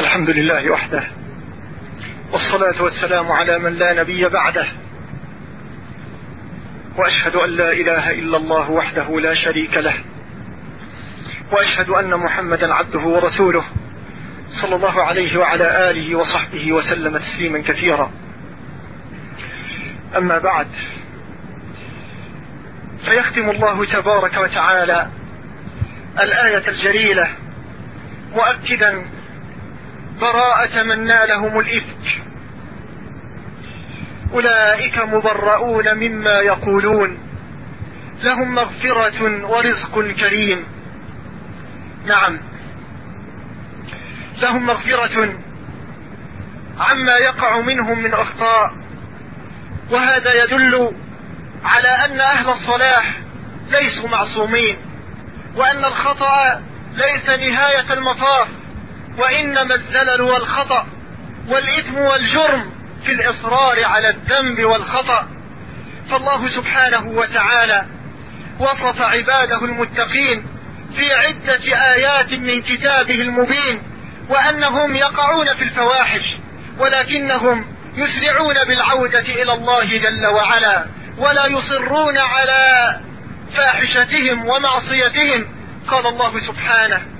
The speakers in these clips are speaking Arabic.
الحمد لله وحده والصلاة والسلام على من لا نبي بعده. وأشهد أن لا إله إلا الله وحده لا شريك له. وأشهد أن محمدا عبده ورسوله صلى الله عليه وعلى آله وصحبه وسلم تسليما كثيرا. أما بعد فيختم الله تبارك وتعالى الآية الجليلة مؤكدا براءة من نالهم الإفك. أولئك مبرؤون مما يقولون. لهم مغفرة ورزق كريم. نعم. لهم مغفرة عما يقع منهم من أخطاء. وهذا يدل على أن أهل الصلاح ليسوا معصومين وأن الخطأ ليس نهاية المطاف. وإنما الزلل والخطأ والإثم والجرم في الإصرار على الذنب والخطأ. فالله سبحانه وتعالى وصف عباده المتقين في عدة آيات من كتابه المبين وأنهم يقعون في الفواحش ولكنهم يسرعون بالعودة إلى الله جل وعلا ولا يصرون على فاحشتهم ومعصيتهم. قال الله سبحانه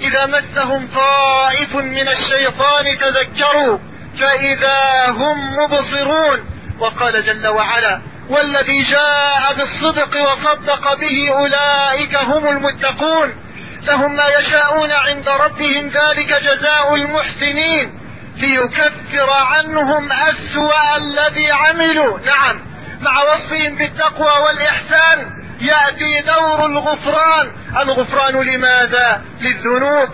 إذا مسهم طائف من الشيطان تذكروا فإذا هم مبصرون. وقال جل وعلا والذي جاء بالصدق وصدق به أولئك هم المتقون. لهم ما يشاءون عند ربهم ذلك جزاء المحسنين. ليكفر عنهم أسوأ الذي عملوا. نعم مع وصفهم بالتقوى والإحسان. يأتي دور الغفران. الغفران لماذا؟ للذنوب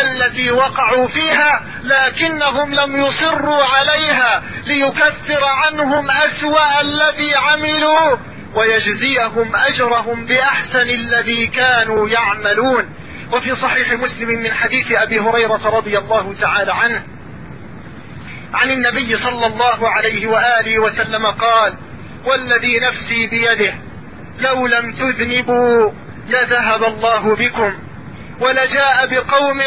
التي وقعوا فيها لكنهم لم يصروا عليها ليكفر عنهم أسوأ الذي عملوا ويجزيهم أجرهم بأحسن الذي كانوا يعملون. وفي صحيح مسلم من حديث أبي هريرة رضي الله تعالى عنه عن النبي صلى الله عليه وآله وسلم قال والذي نفسي بيده لو لم تذنبوا لذهب الله بكم ولجاء بقوم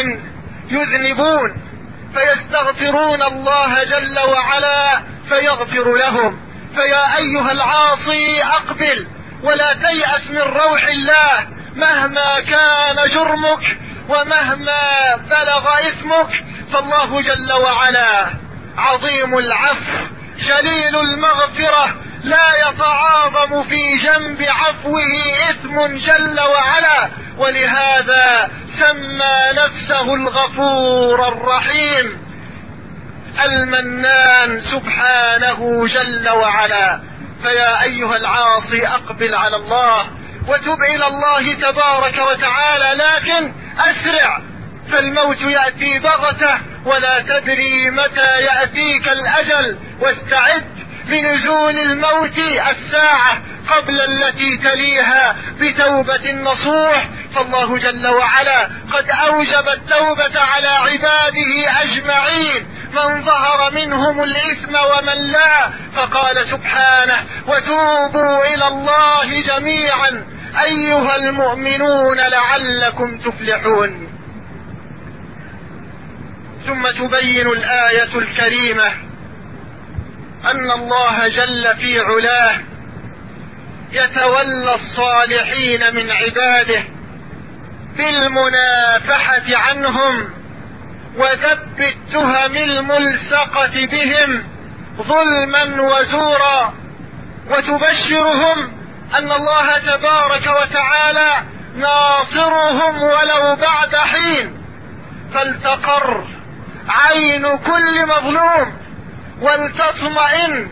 يذنبون فيستغفرون الله جل وعلا فيغفر لهم. فيا أيها العاصي أقبل ولا تيأس من روح الله مهما كان جرمك ومهما بلغ إثمك. فالله جل وعلا عظيم العفو جليل المغفرة لا يتعاظم في جنب عفوه إثم جل وعلا. ولهذا سمى نفسه الغفور الرحيم. المنان سبحانه جل وعلا. فيا أيها العاصي أقبل على الله وتب إلى الله تبارك وتعالى. لكن أسرع فالموت يأتي بغتة ولا تدري متى يأتيك الأجل. واستعد بنزول الموت الساعة قبل التي تليها بتوبة نصوح فالله جل وعلا قد أوجب التوبة على عباده أجمعين. من ظهر منهم الإثم ومن لا فقال سبحانه وتوبوا إلى الله جميعا أيها المؤمنون لعلكم تفلحون. ثم تبين الآية الكريمة أن الله جل في علاه يتولى الصالحين من عباده بالمنافحة عنهم وذب التهم الملصقة بهم ظلما وزورا وتبشرهم أن الله تبارك وتعالى ناصرهم ولو بعد حين. فلتقر عين كل مظلوم. ولتطمئن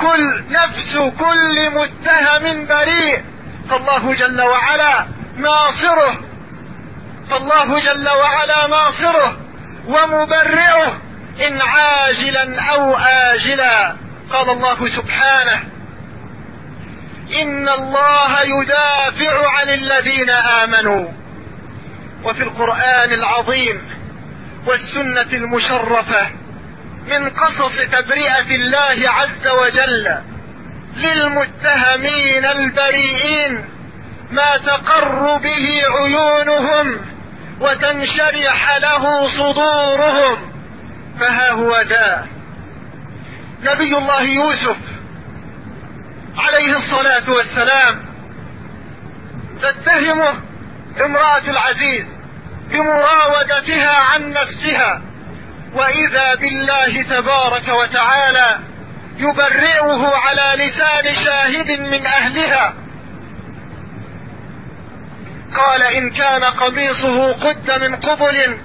كل نفس كل متهم بريء. فالله جل وعلا ناصره. فالله جل وعلا ناصره ومبرئه إن عاجلا أو آجلا. قال الله سبحانه إن الله يدافع عن الذين آمنوا. وفي القرآن العظيم والسنة المشرفة من قصص تبرئة الله عز وجل للمتهمين البريئين ما تقر به عيونهم وتنشرح له صدورهم. فها هو ذا. نبي الله يوسف عليه الصلاة والسلام تتهمه امرأة العزيز بمراودتها عن نفسها. وإذا بالله تبارك وتعالى يبرئه على لسان شاهد من أهلها. قال إن كان قميصه قد من قبل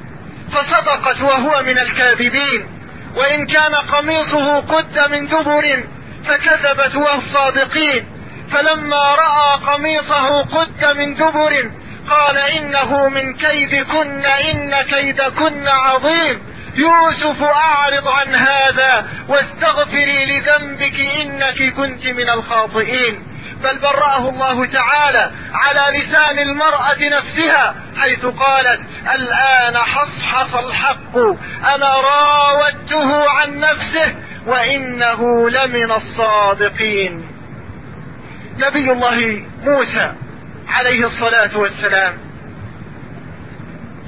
فصدقت وهو من الكاذبين. وإن كان قميصه قد من دبر فكذبت وهم صادقين. فلما رأى قميصه قد من دبر قال إنه من كيدكن إن كيدكن عظيم. يوسف أعرض عن هذا واستغفري لذنبك إنك كنت من الخاطئين. بل برأه الله تعالى على لسان المرأة نفسها حيث قالت الآن حصحص الحق أنا راودته عن نفسه وإنه لمن الصادقين. نبي الله موسى عليه الصلاة والسلام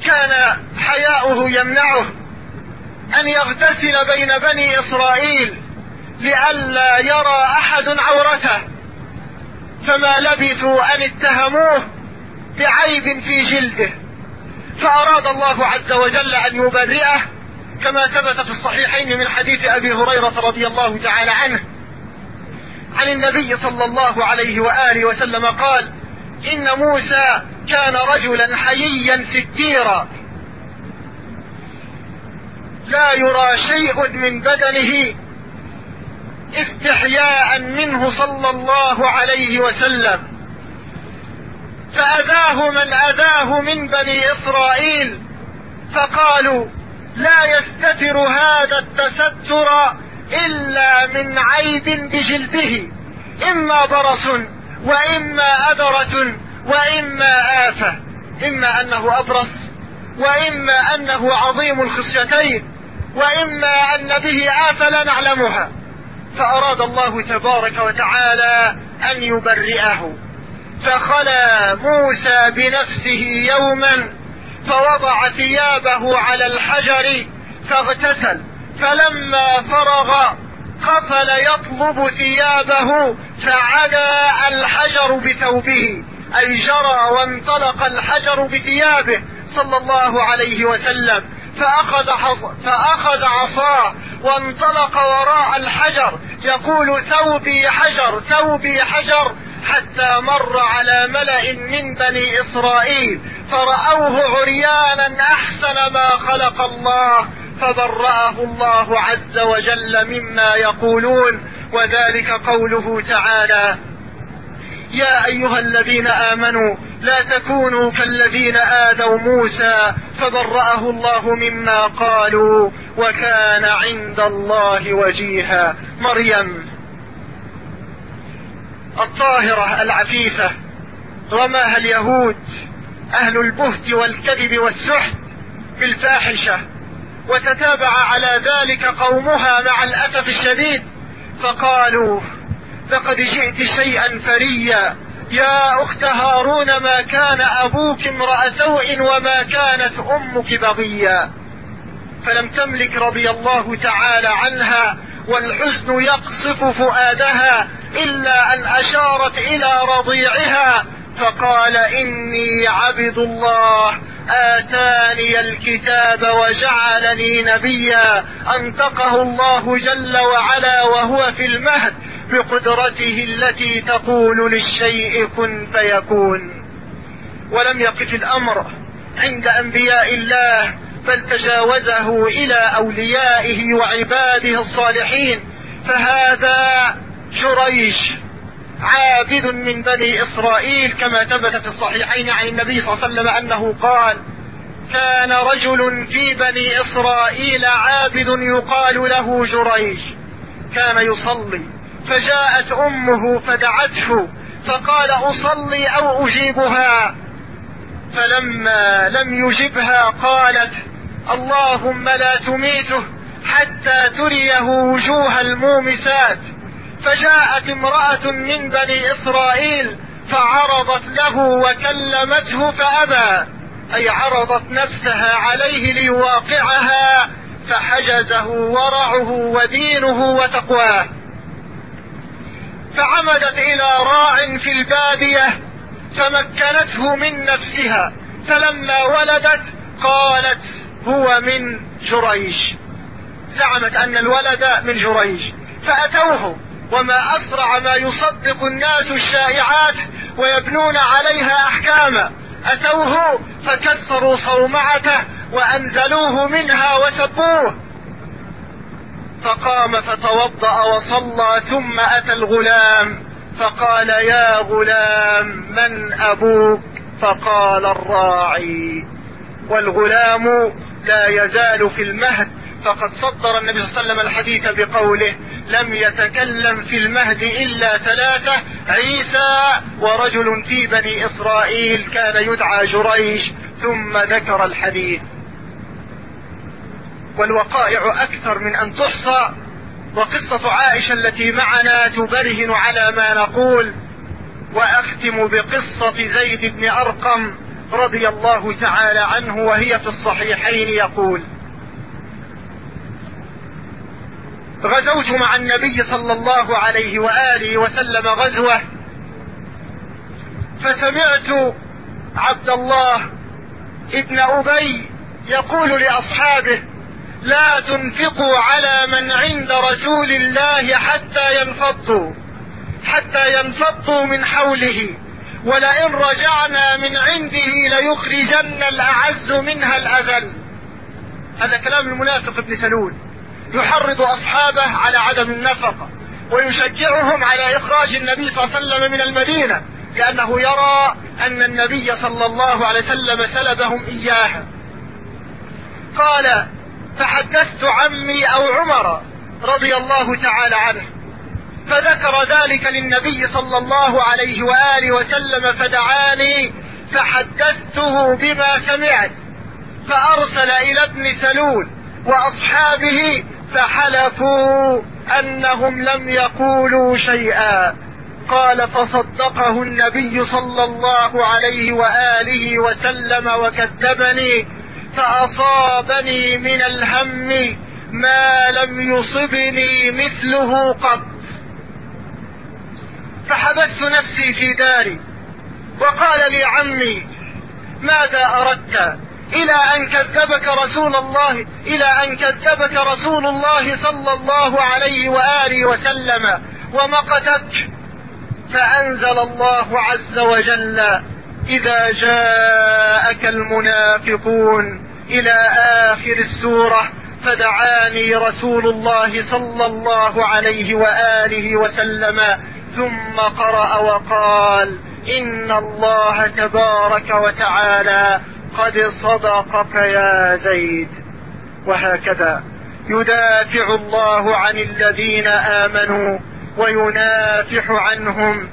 كان حياؤه يمنعه أن يغتسل بين بني إسرائيل لئلا يرى أحد عورته فما لبثوا أن اتهموه بعيب في جلده. فأراد الله عز وجل أن يبرئه كما ثبت في الصحيحين من حديث أبي هريرة رضي الله تعالى عنه. عن النبي صلى الله عليه وآله وسلم قال إن موسى كان رجلا حييا ستيرا. لا يرى شيء من بدنه استحياء منه صلى الله عليه وسلم. فأذاه من أذاه من بني إسرائيل فقالوا لا يستتر هذا التستر إلا من عيب بجلده إما برص وإما أذرة وإما آفة إما أنه أبرص وإما أنه عظيم الخصيتين. وإما أن به آفة لا نعلمها. فأراد الله تبارك وتعالى أن يبرئه. فخلى موسى بنفسه يوما فوضع ثيابه على الحجر فاغتسل. فلما فرغ قفل يطلب ثيابه فعدا الحجر بثوبه. أي جرى وانطلق الحجر بثيابه صلى الله عليه وسلم. فأخذ, فأخذ عصاه وانطلق وراء الحجر. يقول ثوبي حجر ثوبي حجر حتى مر على ملأ من بني إسرائيل. فرأوه عريانا أحسن ما خلق الله فبرأه الله عز وجل مما يقولون. وذلك قوله تعالى يا أيها الذين آمنوا لا تكونوا كالذين آذوا موسى فبرأه الله مما قالوا وكان عند الله وجيها. مريم الطاهرة العفيفة. رماها اليهود؟ أهل البهت والكذب والسحت بالفاحشة. وتتابع على ذلك قومها مع الأسف الشديد. فقالوا لقد جئت شيئا فريا. يا أخت هارون ما كان أبوك امرأ سوء وما كانت أمك بغيا فلم تملك رضي الله تعالى عنها والحزن يقصف فؤادها إلا أن أشارت إلى رضيعها. فقال إني عبد الله آتاني الكتاب وجعلني نبيا أنطقه الله جل وعلا وهو في المهد. بقدرته التي تقول للشيء كن فيكون. ولم يقف الأمر عند أنبياء الله بل تجاوزه إلى أوليائه وعباده الصالحين. فهذا جريج عابد من بني إسرائيل كما ثبت في الصحيحين عن النبي صلى الله عليه وسلم أنه قال كان رجل في بني إسرائيل عابد يقال له جريج كان يصلي. فجاءت أمه فدعته فقال أصلي أو أجيبها؟ فلما لم يجبها قالت اللهم لا تميته حتى تريه وجوه المومسات. فجاءت امرأة من بني إسرائيل فعرضت له وكلمته فأبى أي عرضت نفسها عليه ليواقعها فحجزه ورعه ودينه وتقواه. فعمدت إلى راع في البادية فمكنته من نفسها فلما ولدت قالت هو من جريج زعمت أن الولد من جريج فأتوه وما أسرع ما يصدق الناس الشائعات ويبنون عليها أحكاما أتوه فكسروا صومعته وأنزلوه منها وسبوه. فقام فتوضأ وصلى ثم أتى الغلام فقال يا غلام من أبوك؟ فقال الراعي. والغلام لا يزال في المهد فقد صدر النبي صلى الله عليه وسلم الحديث بقوله لم يتكلم في المهد إلا ثلاثة عيسى ورجل في بني إسرائيل كان يدعى جريش ثم ذكر الحديث. والوقائع أكثر من أن تحصى وقصة عائشة التي معنا تبرهن على ما نقول. وأختم بقصة زيد بن أرقم رضي الله تعالى عنه وهي في الصحيحين يقول غزوت مع النبي صلى الله عليه وآله وسلم غزوة فسمعت عبد الله ابن أبي يقول لأصحابه لا تنفقوا على من عند رسول الله حتى ينفضوا حتى ينفضوا من حوله. ولئن رجعنا من عنده ليخرجن الأعز منها الأذل. هذا كلام المنافق ابن سلول. يحرض أصحابه على عدم النفقة ويشجعهم على إخراج النبي صلى الله عليه وسلم من المدينة لأنه يرى أن النبي صلى الله عليه وسلم سلبهم إياها. قال فحدثت عمي أو عمر رضي الله تعالى عنه فذكر ذلك للنبي صلى الله عليه وآله وسلم فدعاني فحدثته بما سمعت فأرسل إلى ابن سلول وأصحابه فحلفوا أنهم لم يقولوا شيئا. قال فصدقه النبي صلى الله عليه وآله وسلم وكذبني فأصابني من الهم ما لم يصبني مثله قط. فحبست نفسي في داري وقال لي عمي ماذا أردت؟ إلى أن كذبك رسول الله إلى أن كذبك رسول الله صلى الله عليه وآله وسلم ومقتك فأنزل الله عز وجل إذا جاءك المنافقون إلى آخر السورة فدعاني رسول الله صلى الله عليه وآله وسلم ثم قرأ وقال إن الله تبارك وتعالى قد صدقك يا زيد. وهكذا يدافع الله عن الذين آمنوا وينافح عنهم.